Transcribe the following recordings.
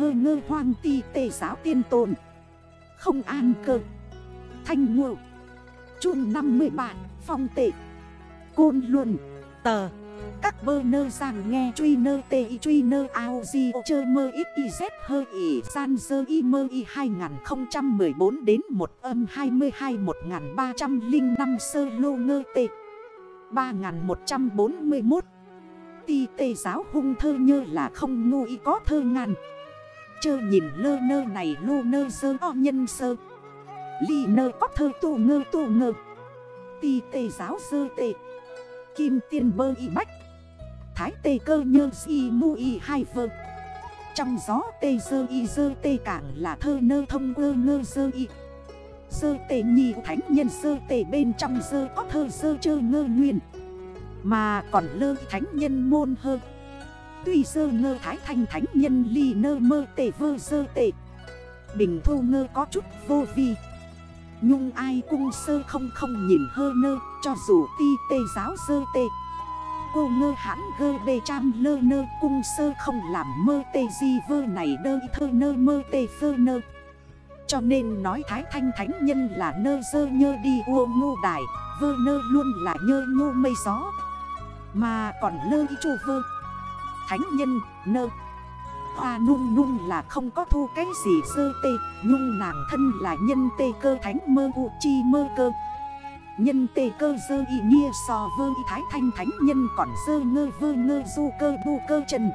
hơ ngơ hoang ti tề giáo tiên tồn. Không an cơ. Thanh ngộ. Chun 53 Phong tệ. Côn luận Tờ. Các bơ nơ rằng nghe truy nơ tê y truy nơ ao di chơ mơ ít y z hơ y san dơ y mơ y 2014 đến 1 âm 22 1305 sơ lô ngơ tệ 3141 Ti tê giáo hung thơ nhơ là không ngu y có thơ ngàn. Chơ nhìn lơ nơ này lô nơ sơ, o nhân sơ. Ly nơ có thơ tu ngơ tu ngơ. Ti tê giáo sơ tê. Kim tiên bơ y bách. Thái tê cơ nhơ si mu y hai vơ. Trong gió tê sơ, y sơ tê cảng là thơ nơ, thông ngơ ngơ sơ y. Sơ tê nhì thánh nhân, sơ tê bên trong sơ có thơ sơ chơ ngơ nguyên Mà còn lơ thánh nhân môn hơn Tuy dơ ngơ thái thanh thánh nhân ly nơ mơ tề vơ dơ tệ Bình thu ngơ có chút vô vi. Nhung ai cung sơ không không nhìn hơ nơ, Cho dù ti tê giáo sơ tê Cô ngơ hãn gơ bê trăm lơ nơ, cung sơ không làm mơ tê di vơ này đơ thơ nơ mơ tê phơ nơ. Cho nên nói thái thanh thánh nhân là nơ dơ nhơ đi ô ngô đài, Vơ nơ luôn là nhơ ngô mây gió. Mà còn lơ y chô vơ. Thánh nhân, nơ. Hoa nung nung là không có thu cái gì sơ tê, Nhung nàng thân là nhân tê cơ thánh mơ u chi mơ cơ. Nhân tê cơ dơ y nia so vơ y thái thanh thánh nhân còn dơ ngơ vơ ngơ du cơ bu cơ trần.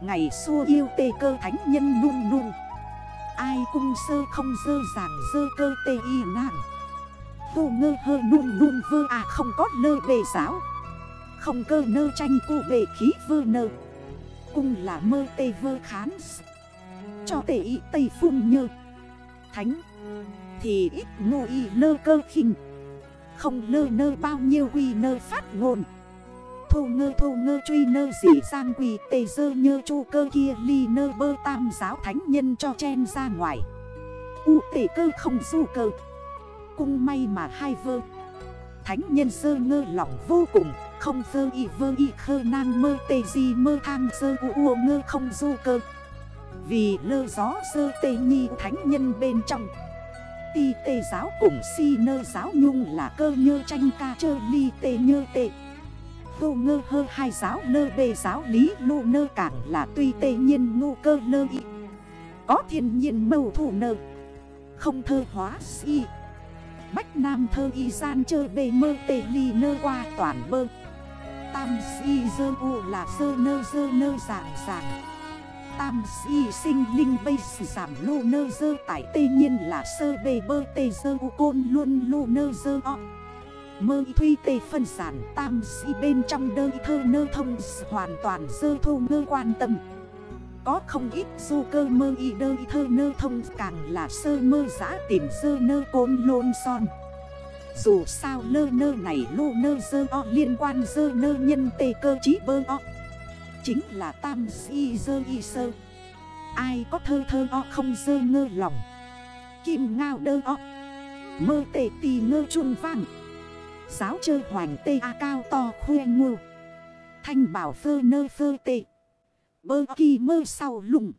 Ngày xua yêu tê cơ thánh nhân nung nung Ai cung sơ không dơ giảng dơ cơ tê y nàng. Vô ngơ hơ nung nung vơ à không có lơ bề giáo. Không cơ nơ tranh cụ bề khí vơ nơ cung là mơ tê vơ khán. Cho tê y tây phun nhơ. Thánh. Thì ít ngô y lơ cơ khinh. Không lơ nơ bao nhiêu quy nơ phát ngôn. Thô ngơ thô ngơ truy nơ dỉ sang quỳ tê dơ nhơ chu cơ kia ly nơ bơ tam giáo thánh nhân cho chen ra ngoài. U tê cơ không du cơ. Cung may mà hai vơ. Thánh nhân sơ ngơ lỏng vô cùng. Không sơ y vơ y khơ nan mơ tê di mơ thang sơ u u ngơ không du cơ. Vì lơ gió sơ tê nhi thánh nhân bên trong. Ti tê giáo cùng si nơ giáo nhung là cơ nhơ tranh ca chơ ly tê nhơ tê. Tô ngơ hơ hai giáo lơ bê giáo lý lô nơ cảng là tuy tê nhiên ngu cơ lơ y. Có thiên nhiên mâu thủ nơ Không thơ hóa si. Bách Nam thơ y gian chơ bề mơ tê ly nơ qua toàn bơ. Tam si dơ u là dơ nơ dơ nơ dạng dạng Tam si sinh linh bây sử giảm lô nơ dơ tải tê nhiên là sơ bề bơ tê dơ u côn luôn lô nơ dơ o. Mơ y thuy tê phân sản tam si bên trong đơ thơ nơ thông hoàn toàn dơ thô ngơ quan tâm. Có không ít du cơ mơ y đơ thơ nơ thông, càng là sơ mơ giã tìm dơ nơ côn lôn son. Dù sao lơ nơ này lô nơ dơ o, liên quan dơ nơ nhân tê cơ chí bơ o. Chính là tam si dơ y sơ. Ai có thơ thơ o không dơ ngơ lòng. Kim ngao đơ o. Mơ tê tì ngơ trung vang. Giáo chơ hoành tê a cao to khuê ngô. Thanh bảo phơ nơ phơ tê. Bơ kỳ mơ sau lùng.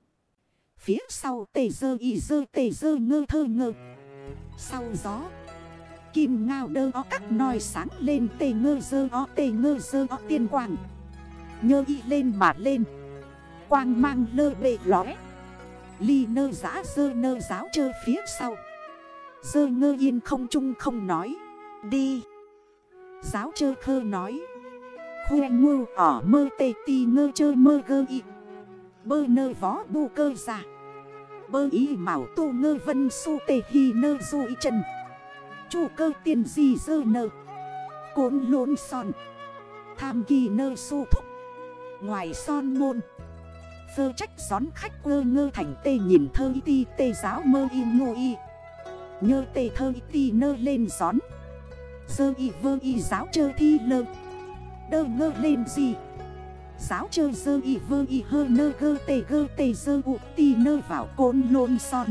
Phía sau tề dơ y dơ tề dơ ngơ thơ ngơ. Sau gió Kim ngao đơ o các nòi sáng lên tề ngơ dơ o tề ngơ dơ o tiên quang. Nhơ y lên mà lên. Quang mang lơ bệ lóe Ly nơ giã, dơ nơ giáo chơ phía sau. Dơ ngơ yên không chung không nói. Đi. Giáo chơ khơ nói. Khoe ngu ở mơ tê ti ngơ chơ mơ gơ y. Bơ nơ vó bu cơ giả Bơ y màu tu ngơ vân su tê hi nơ du y chân. Chủ cơ tiền gì dơ nơ Cốn lốn son. Tham kỳ nơ su thúc. Ngoài son môn. Phơ trách gión khách quơ ngơ thành tê nhìn thơ y ti tê giáo mơ y ngô y. Nhơ tê thơ y ti nơ lên gión. Dơ y vơ y giáo chơ thi lơ. Đơ ngơ lên gì? Giáo chơ dơ y vơ y hơ nơ gơ tê gơ tê dơ u ti nơ vào côn lôn son.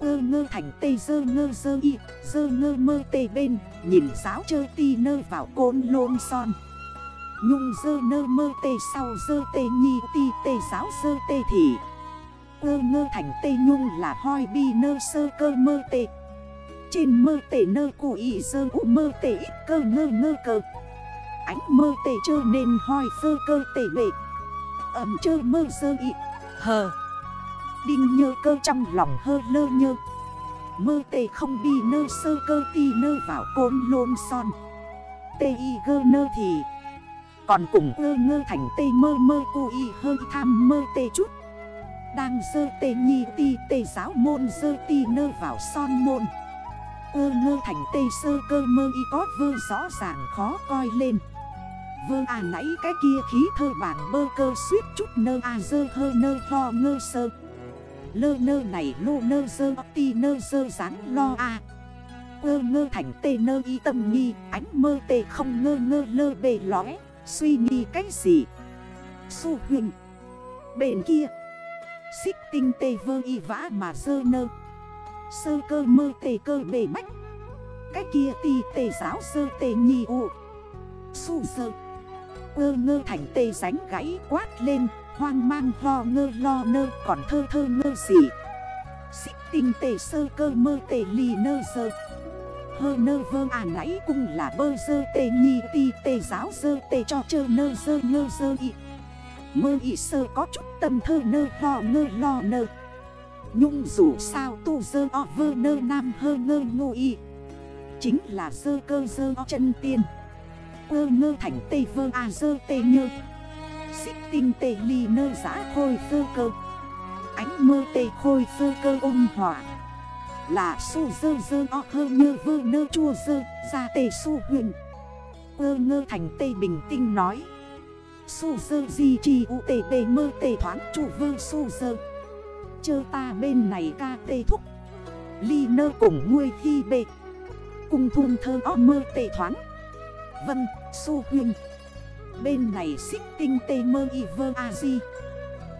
Ơ ngơ thành tê, dơ ngơ dơ y, Dơ ngơ mơ tê bên. Nhìn giáo chơ ti nơ vào côn lôn son. Nhung dơ nơ mơ tê sau dơ tê nhi ti tê giáo dơ tê thị Ơ ngơ thành tê nhung là hoi bi nơ sơ cơ mơ tê. Trên mơ tê nơ cụ y dơ u mơ tê ít cơ ngơ ngơ cơ Ánh mơ tê chơ nên hoi sơ cơ tê bệ. Ẩm chơ mơ sơ y. Hờ. Đinh nhơ cơ trong lòng hơ lơ nhơ. Mơ tê không bi nơ sơ cơ ti nơ vào côn lôn son. Tê y gơ nơ thì Còn cùng ơ ngơ thành tê mơ mơ cô y hơi tham mơ tê chút. Đang dơ tê nhi ti tê giáo môn dơ ti nơ vào son môn. Ơ ngơ thành tê sơ cơ mơ y có vơ rõ ràng khó coi lên. Vơ à nãy cái kia khí thơ bản bơ cơ suýt chút nơ à dơ hơ nơ ho ngơ sơ. Lơ nơ này lô nơ dơ, ti nơ dơ dáng lo a. Ơ ngơ thành tê nơ y tâm nghi, Ánh mơ tê không ngơ ngơ lơ bề lóe, Suy nghĩ cái gì? Xu huyền Bên kia. Xích tinh tê vơ y vã mà dơ nơ Sơ cơ mơ tê cơ bề bách. Cái kia ti tê giáo sơ tê nhì ụ Xu sơ. Ơ ngơ thành tê ránh gãy quát lên. Hoang mang lo ngơ lo nơ còn thơ thơ ngơ gì? Xích tinh tề sơ cơ mơ tề lì nơ sơ Hơ nơ vơ à nãy cung là bơ sơ tề nhi ti tề giáo sơ tề cho chơ nơ sơ ngơ sơ y Mơ y sơ có chút tâm thơ nơ lo ngơ lo nơ. Nhung dù sao tu sơ o vơ nơ nam hơ ngơ ngô y Chính là sơ cơ sơ o chân tiên. Ơ ngơ thành tê vơ à sơ tê nhơ. Xích tinh tê ly nơ giã khôi phơ cơ. Ánh mơ tê khôi phơ cơ ôn hỏa Là su dơ dơ o hơ nhơ vơ nơ chua dơ Ra tê su huyền. Ơ ngơ thành tê bình tinh nói. Su dơ di chi u tê tê mơ tê thoáng chủ vơ su dơ. Chơ ta bên này ca tê thúc. Ly nơ cùng nguôi thi bê. Cùng thun thơ o mơ tê thoáng. Vâng, su huyền. Bên này xích tinh tê mơ y vơ a di.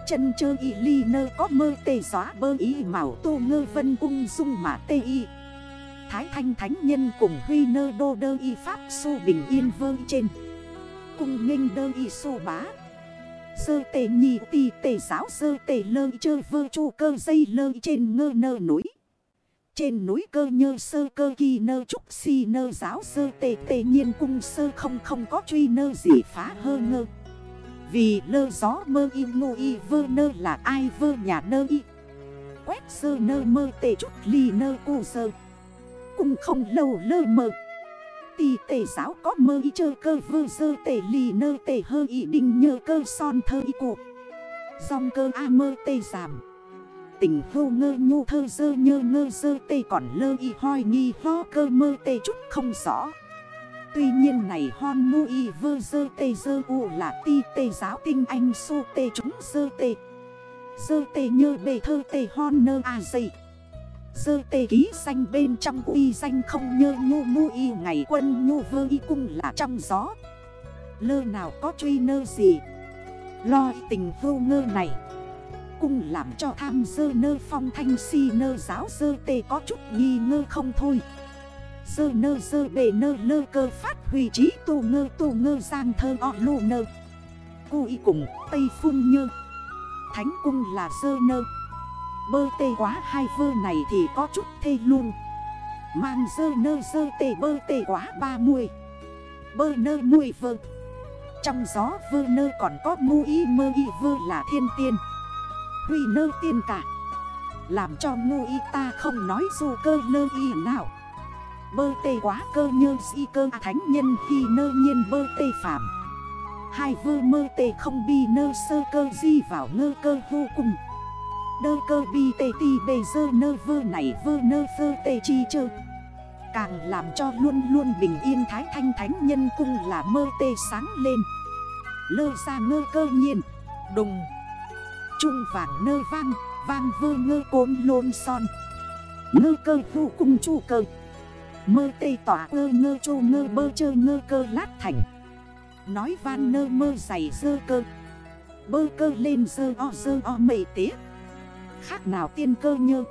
Chân chơ y ly nơ có mơ tê xóa bơ y màu tô ngơ vân ung dung mà tê y. Thái thanh thánh nhân cùng huy nơ đô đơ y pháp su bình yên vơ trên. Cùng nghênh đơ y su bá. Sơ tê nhì tì tê giáo sơ tê lơ chơ vơ chu cơ dây lơ trên ngơ nơ núi trên núi cơ nhơ sơ cơ kỳ nơ trúc si nơ giáo sơ tê tê nhiên cung sơ không không có truy nơ gì phá hơ ngơ. Vì lơ gió mơ y ngô y vơ nơ là ai vơ nhà nơ y. Quét sơ nơ mơ tê chút ly nơ cu sơ. Cung không lâu lơ mơ. Tì tê giáo có mơ y chơ cơ vơ sơ tê ly nơ tê hơ y đình nhơ cơ son thơ y cụ. Dòng cơ a mơ tê giảm tình hô ngơ nhu thơ dơ nhơ ngơ dơ tê còn lơ y hoi nghi ho cơ mơ tê chút không rõ. Tuy nhiên này hon mu y vơ dơ tê dơ u là ti tê giáo tinh anh su tê chúng dơ tê. Dơ tê nhơ bề thơ tê hon nơ a dây. Dơ tê ký xanh bên trong uy danh không nhơ nhu mu y ngày quân nhu vơ y cung là trong gió. Lơ nào có truy nơ gì? Lo tình vô ngơ này cung làm cho tham dơ nơ phong thanh si nơ giáo dơ tê có chút nghi ngơ không thôi. Dơ nơ dơ bề nơ lơ cơ phát huy trí tu ngơ tu ngơ giang thơ o lô nơ. Cô y cùng tây phun nhơ. Thánh cung là dơ nơ. Bơ tê quá hai vơ này thì có chút thê luôn. Mang dơ nơ dơ tê bơ tê quá ba mươi Bơ nơ mùi vơ. Trong gió vơ nơ còn có mu y mơ y vơ là thiên tiên quy nơ tiên cả. Làm cho ngu y ta không nói dù cơ nơ y nào. Bơ tê quá cơ nhơ si cơ à, thánh nhân khi nơ nhiên bơ tê phạm Hai vơ mơ tê không bi nơ sơ cơ di vào ngơ cơ vô cùng. Đơ cơ bi tê ti bề dơ nơ vơ này vơ nơ vơ tê chi chơ. Càng làm cho luôn luôn bình yên thái thanh thánh nhân cung là mơ tê sáng lên. Lơ ra ngơ cơ nhiên. Đùng. Trung vàng nơ vang, vang vơ ngơ côn lôn son. Ngơ cơ vô cung chu cơ. Mơ tê tỏa ơ ngơ chô ngơ bơ chơ ngơ cơ lát thành. Nói van nơ mơ dày dơ cơ. Bơ cơ lên dơ o dơ o mệ tía. Khác nào tiên cơ nhơ.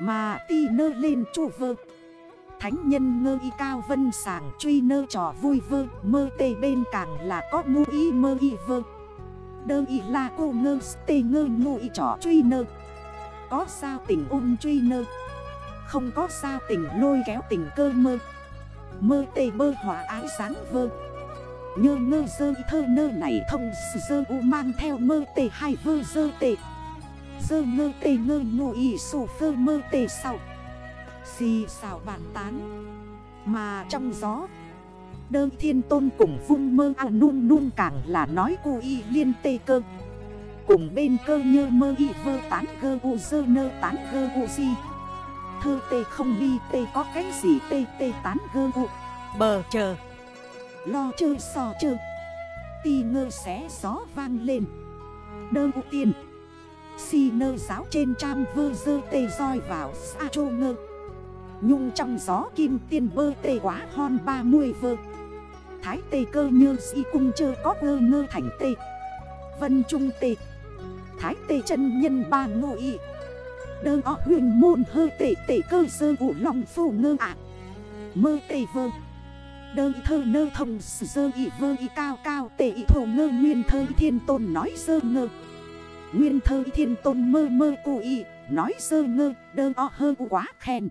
Mà ti nơ lên chu vơ. Thánh nhân ngơ y cao vân sàng truy nơ trò vui vơ. Mơ tê bên càng là có mu y mơ y vơ. Đơ ý là cô ngơ, tê ngơ ngụ y trỏ truy nơ. Có sao tình ôn truy nơ? Không có sao tình lôi kéo tình cơ mơ. Mơ tê bơ hỏa ái sáng vơ. Nhơ ngơ dơ thơ nơ này thông dơ u mang theo mơ tê hai vơ dơ tê. Dơ ngơ tê ngơ ngụ y sổ phơ mơ tê sau. Xì xào bàn tán. Mà trong gió Đơ thiên tôn cùng vung mơ à nung nung càng là nói cô y liên tê cơ. Cùng bên cơ nhơ mơ y vơ tán gơ u dơ nơ tán gơ u gì Thơ tê không đi tê có cái gì tê tê tán gơ u. Bờ chờ. Lo chơ sò chơ. Ti ngơ xé gió vang lên. Đơ u tiên. Si nơ giáo trên trăm vơ dơ tê roi vào xa chô ngơ. Nhung trong gió kim tiên bơ tê quá hon ba mươi vơ. Thái tê cơ như si cung chơ có ngơ ngơ thành tê. Vân trung tê. Thái tê chân nhân ba ngô y. Đơ o huyền môn hơ tê tê cơ sơ vũ lòng phù ngơ ạ. Mơ tê vơ. Đơ thơ nơ thông sơ y vơ y cao cao, tê y thổ ngơ nguyên thơ thiên tôn nói sơ ngơ. Nguyên thơ thiên tôn mơ mơ cụ y, Nói sơ ngơ, đơ o hơ quá khen.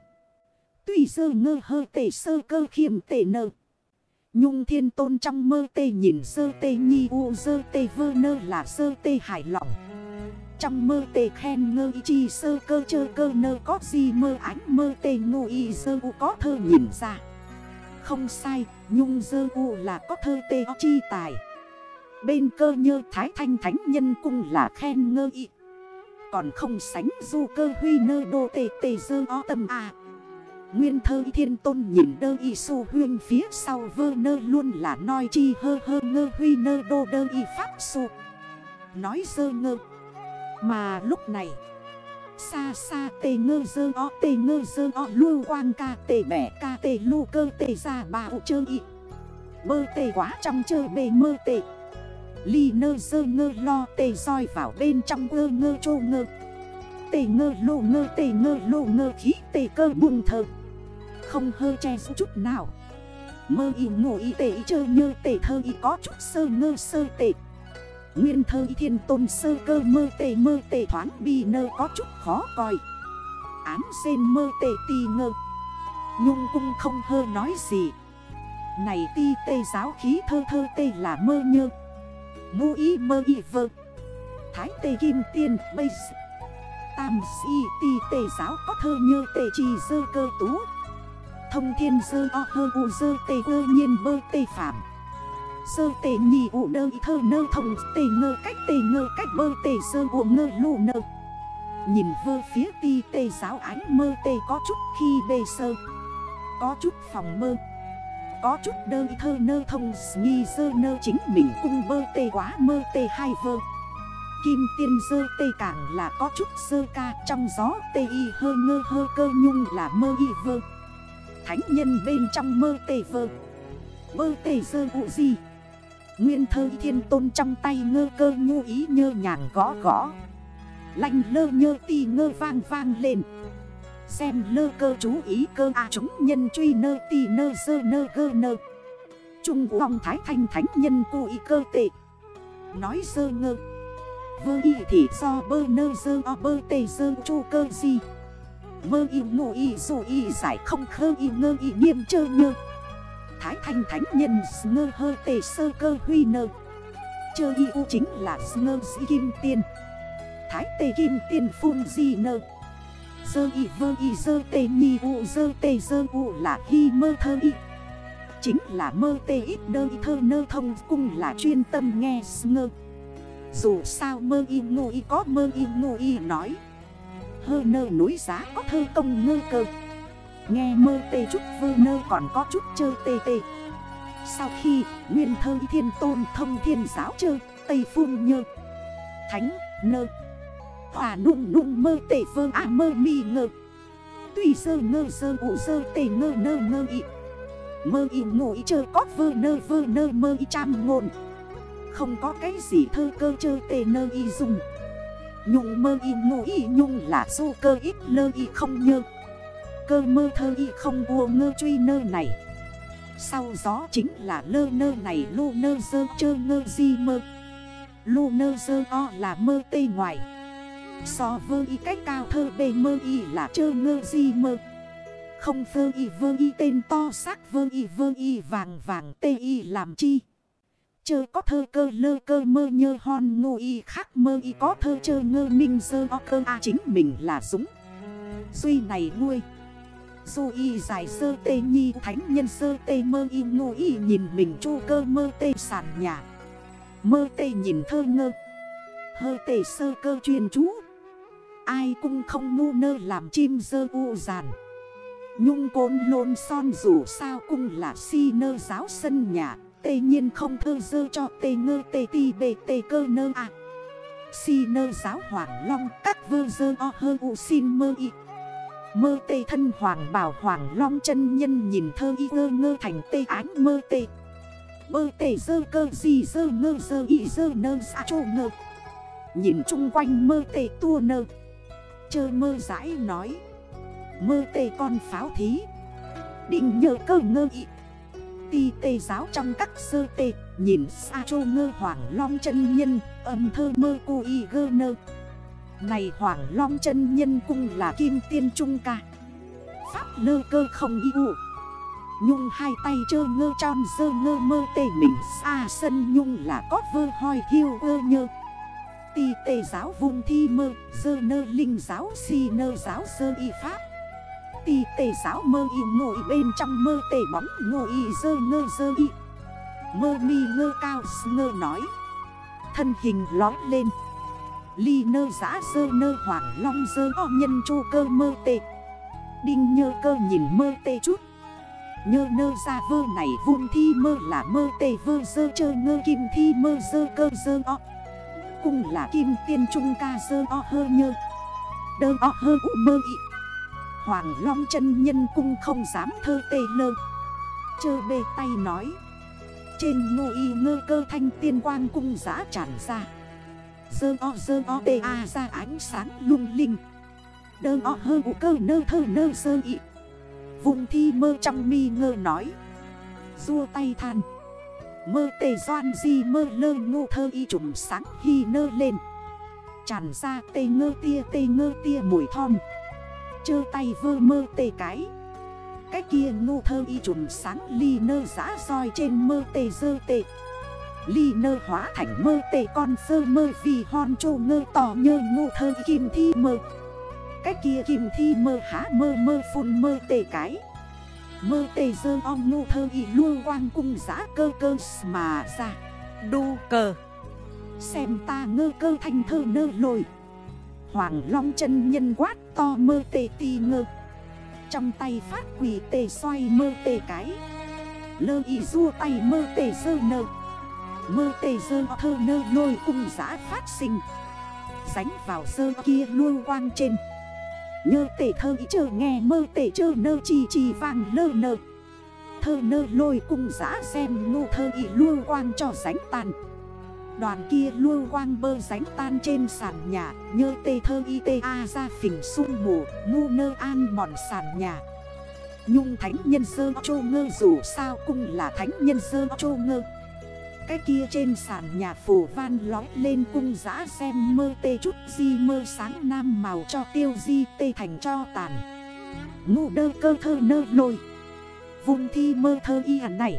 Tuy sơ ngơ hơ tê sơ cơ khiêm tê nơ. Nhung thiên tôn trong mơ tê nhìn sơ tê nhi u sơ tê vơ nơ là sơ tê hài lòng. Trong mơ tê khen ngơ y chi sơ cơ chơ cơ nơ có gì mơ ánh mơ tê ngô y sơ u có thơ nhìn ra. Không sai, nhung sơ u là có thơ tê chi tài. Bên cơ nhơ thái thanh thánh nhân cung là khen ngơ y. Còn không sánh du cơ huy nơ đô tê tê sơ o tâm à Nguyên thơ thiên tôn nhìn đơ y su huyên phía sau vơ nơ luôn là nói chi hơ hơ ngơ huy nơ đô đơ y pháp su. Nói dơ ngơ. Mà lúc này Xa xa tê ngơ dơ o, tê ngơ dơ o, lưu quang ca tê bẻ ca tê lu cơ tê ra bà ụ chơ y. Bơ tê quá trong chơ bề mơ tê. Ly nơ dơ ngơ lo tê roi vào bên trong ngơ ngơ chô ngơ. Tê ngơ lô ngơ tê ngơ lô ngơ khí tê cơ bùng thơ không hơ che số chút nào. Mơ y ngộ y tệ y chơ nhơ tệ thơ y có chút sơ ngơ sơ tệ Nguyên thơ y thiên tôn sơ cơ mơ tệ mơ tệ thoáng bi nơ có chút khó coi Ám sen mơ tệ tì ngơ. Nhung cung không hơ nói gì. Này ti tê giáo khí thơ thơ tê là mơ nhơ. Ngu y mơ y vơ. Thái tê kim tiên bây Tam si ti tê giáo có thơ nhơ tê trì dơ cơ tú. Thông thiên dơ o hơ u dơ tê ơ nhiên bơ tê phạm. Sơ tê nhì ụ đơ thơ nơ thông, tê ngơ cách tê ngơ cách bơ tê sơ ụ ngơ lù nơ. Nhìn vơ phía ti tê giáo ánh mơ tê có chút khi bê sơ. Có chút phòng mơ. Có chút đơ thơ nơ thông, nghi dơ nơ chính mình cung bơ tê quá mơ tê hai vơ. Kim tiên dơ tê càng là có chút sơ ca, Trong gió tê y hơ ngơ hơ cơ nhung là mơ y vơ. Thánh nhân bên trong mơ tề vơ. Mơ tề dơ vụ gì? Nguyên thơ thiên tôn trong tay ngơ cơ ngu ý nhơ nhàng gõ gõ. Lanh lơ nhơ ti ngơ vang vang lên. Xem lơ cơ chú ý cơ à chúng nhân truy nơ ti nơ dơ nơ gơ nơ. Trung vòng thái thanh thánh nhân cụ ý cơ tệ. Nói dơ ngơ. Vơ y thì do bơ nơ dơ, o bơ tề dơ, chu cơ gì Mơ y ngụ y, dù y giải không khơ y, ngơ y nghiêm chơ nhơ. Thái thanh thánh nhân, ngơ hơ tê sơ cơ huy nơ. Chơ y u chính là ngơ sĩ kim tiên. Thái tê kim tiên phun di nơ. Dơ y vơ y, dơ tê nhi u, dơ tê dơ u là hy mơ thơ y. Chính là mơ tê ít đơ y thơ nơ thông cung là chuyên tâm nghe ngơ. Dù sao mơ y ngô y có mơ y ngô y nói Hơ nơ núi giá có thơ công ngơ cơ. Nghe mơ tê chút, vơ nơ còn có chút chơ tê tê. Sau khi nguyên thơ thiên tôn thông thiên giáo chơ, Tây phun nhơ, Thánh nơ, Hòa nung nung mơ tê vơ à mơ mi ngơ. Tùy sơ ngơ sơ ụ sơ tê ngơ nơ ngơ ị. Mơ ị ngủ ị chơ có vơ nơ vơ nơ mơ ị trăm ngôn Không có cái gì thơ cơ chơ tê nơ y dùng. Nhung mơ y ngộ y, nhung là du cơ ít lơ y không nhơ. Cơ mơ thơ y không vua ngơ truy nơ này. Sau gió chính là lơ nơ này, lô nơ dơ chơ ngơ di mơ. Lô nơ dơ o là mơ tê ngoài. So vơ y cách cao thơ bề mơ y là chơ ngơ di mơ. Không vơ y vơ y tên to sắc vơ y vơ y vàng vàng tê y làm chi? Chơ có thơ cơ lơ cơ mơ nhơ hon ngô y khác mơ y có thơ chơ ngơ minh dơ o cơ. A chính mình là dũng. Duy này nuôi. Du y dài sơ tê nhi thánh nhân sơ tê mơ y ngô y nhìn mình chu cơ mơ tê sàn nhà. Mơ tê nhìn thơ ngơ. Hơ tê sơ cơ truyền chú. Ai cũng không ngu nơ làm chim dơ u giàn Nhung côn lôn son dù sao cũng là si nơ giáo sân nhà. Tê nhiên không thơ dơ cho tê ngơ tê ti bê tê cơ nơ à Si nơ giáo hoàng long các vơ dơ o hơ u xin mơ y. Mơ tê thân hoàng bảo hoàng long chân nhân nhìn thơ y ngơ ngơ thành tê ánh mơ tê. Mơ tê dơ cơ gì dơ ngơ dơ y dơ nơ xa chô ngơ. Nhìn chung quanh mơ tê tua nơ. Chơ mơ giải nói, Mơ tê con pháo thí. Định nhờ cơ ngơ y. Ti tê giáo trong các sơ tê, Nhìn xa chô ngơ hoàng long chân nhân, Âm thơ mơ cô y gơ nơ. Này Hoàng Long chân Nhân Cung là kim tiên trung ca. Pháp lơ cơ không y ụ Nhung hai tay chơ ngơ tròn dơ ngơ mơ tê mình xa sân Nhung là có vơ hoi hiu ơ nhơ. Ti tê giáo vùng thi mơ, Dơ nơ linh giáo si nơ giáo sơ y pháp. Ti tê giáo mơ y ngồi bên trong mơ tê bóng, ngồi y dơ ngơ dơ y. Mơ mi ngơ cao, ngơ nói. Thân hình lói lên. Ly nơ giã dơ nơ hoàng long dơ o nhân chu cơ mơ tê Đinh nhơ cơ nhìn mơ tê chút. Nhơ nơ ra vơ này vun thi mơ là mơ tê vơ dơ chơ ngơ kim thi mơ dơ cơ dơ o. Cùng là kim tiên trung ca dơ o hơ nhơ. Đơ o hơ u mơ ị Hoàng long chân nhân cung không dám thơ tê lơ Chơ bê tay nói. Trên ngô y ngơ cơ thanh tiên quang cung giã tràn ra. Dơ o dơ o tê a ra ánh sáng lung linh. Đơ o hơ u cơ nơ thơ nơ sơ ị Vùng thi mơ trong mi ngơ nói. Rua tay than. Mơ tê doan di mơ lơ ngô thơ y trùm sáng hy nơ lên. Tràn ra tê ngơ tia tê ngơ tia mùi thom. Chơ tay vơ mơ tê cái. Cái kia ngu thơ y trùm sáng ly nơ giã roi trên mơ tê dơ tê. Ly nơ hóa thành mơ tê con sơ mơ vì hòn trô ngơ tỏ nhơ ngu thơ kim thi mơ. Cái kia kim thi mơ há mơ mơ phun mơ tê cái. Mơ tê dơ ong ngu thơ y luôn quang cung giã cơ cơ mà ra. Đô cờ Xem ta ngơ cơ thành thơ nơ lồi. Hoàng long chân nhân quát to mơ tê ti ngơ. Trong tay phát quỷ tê xoay mơ tê cái. Lơ y rua tay mơ tê dơ nơ. Mơ tê dơ thơ nơ lôi cung giã phát sinh. Sánh vào sơ kia luôn quang trên. Nhơ tê thơ ý chờ nghe mơ tê chơ nơ chi chi vàng lơ nơ. Thơ nơ lôi cung giã xem ngu thơ ý luôn quang cho sánh tàn. Đoàn kia lưu quang bơ ránh tan trên sàn nhà, Nhơ tê thơ y tê a ra phỉnh sung mù, Ngu nơ an mòn sàn nhà. Nhung thánh nhân sơ chô ngơ dù sao cũng là thánh nhân sơ chô ngơ. Cái kia trên sàn nhà phủ van lói lên cung giã xem mơ tê chút di mơ sáng nam màu cho tiêu di tê thành cho tàn. Ngu đơ cơ thơ nơ lôi. Vùng thi mơ thơ y hẳn này.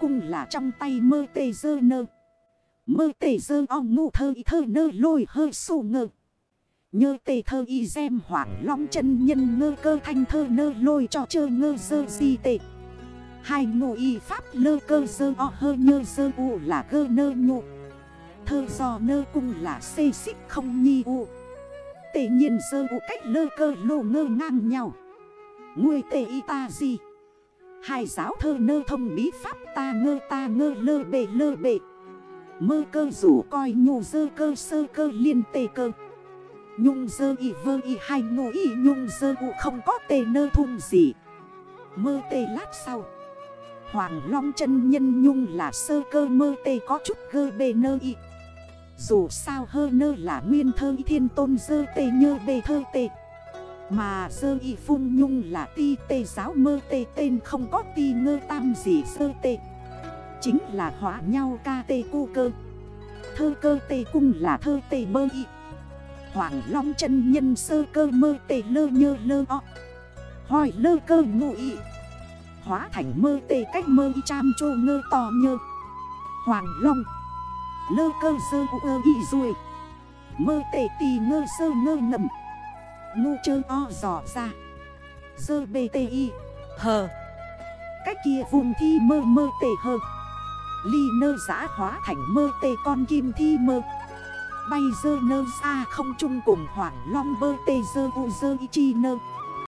Cung là trong tay mơ tê dơ nơ. Mơ tê dơ ong ngu thơ y thơ nơ lôi hơi sù ngơ. Nhơ tê thơ y xem hoảng long chân nhân ngơ cơ thanh thơ nơ lôi cho chơ ngơ dơ di tê. Hai ngụ y pháp lơ cơ dơ o hơ nhơ dơ u là gơ nơ nhụ Thơ do nơ cung là xê xích không nhi u. Tệ nhiên dơ u cách lơ cơ lô ngơ ngang nhau. Ngươi tê y ta gì Hai giáo thơ nơ thông bí pháp ta ngơ ta ngơ lơ bề lơ bề. Mơ cơ rủ coi nhu dơ cơ, sơ cơ liên tê cơ. Nhung dơ y vơ y hai, ngô y nhung dơ u, không có tê nơ thung gì. Mơ tê lát sau. Hoàng Long chân nhân nhung là sơ cơ, mơ tê có chút gơ bê nơ y. Dù sao hơ nơ là nguyên thơ y, thiên tôn dơ tê nhơ bê thơ tê. Mà dơ y phung nhung là ti tê, giáo mơ tê tên không có ti ngơ tam gì sơ tê. Chính là hóa nhau ca tê cu cơ. Thơ cơ tê cung là thơ tê mơ y. Hoàng long chân nhân sơ cơ mơ tê lơ nhơ lơ o. Hỏi lơ cơ ngụ y. Hóa thành mơ tê cách mơ y cham chô ngơ to nhơ. Hoàng long. Lơ cơ sơ u ơ y ruồi. Mơ tê tì ngơ sơ ngơ ngầm Ngu chơ o dò ra. Sơ bê tê y. Hờ. Cách kia vùng thi mơ mơ tê hờ Ly nơ giã hóa thành mơ tê con kim thi mơ. Bay dơ nơ xa không chung cùng hoảng long bơ tê dơ u dơ y chi nơ.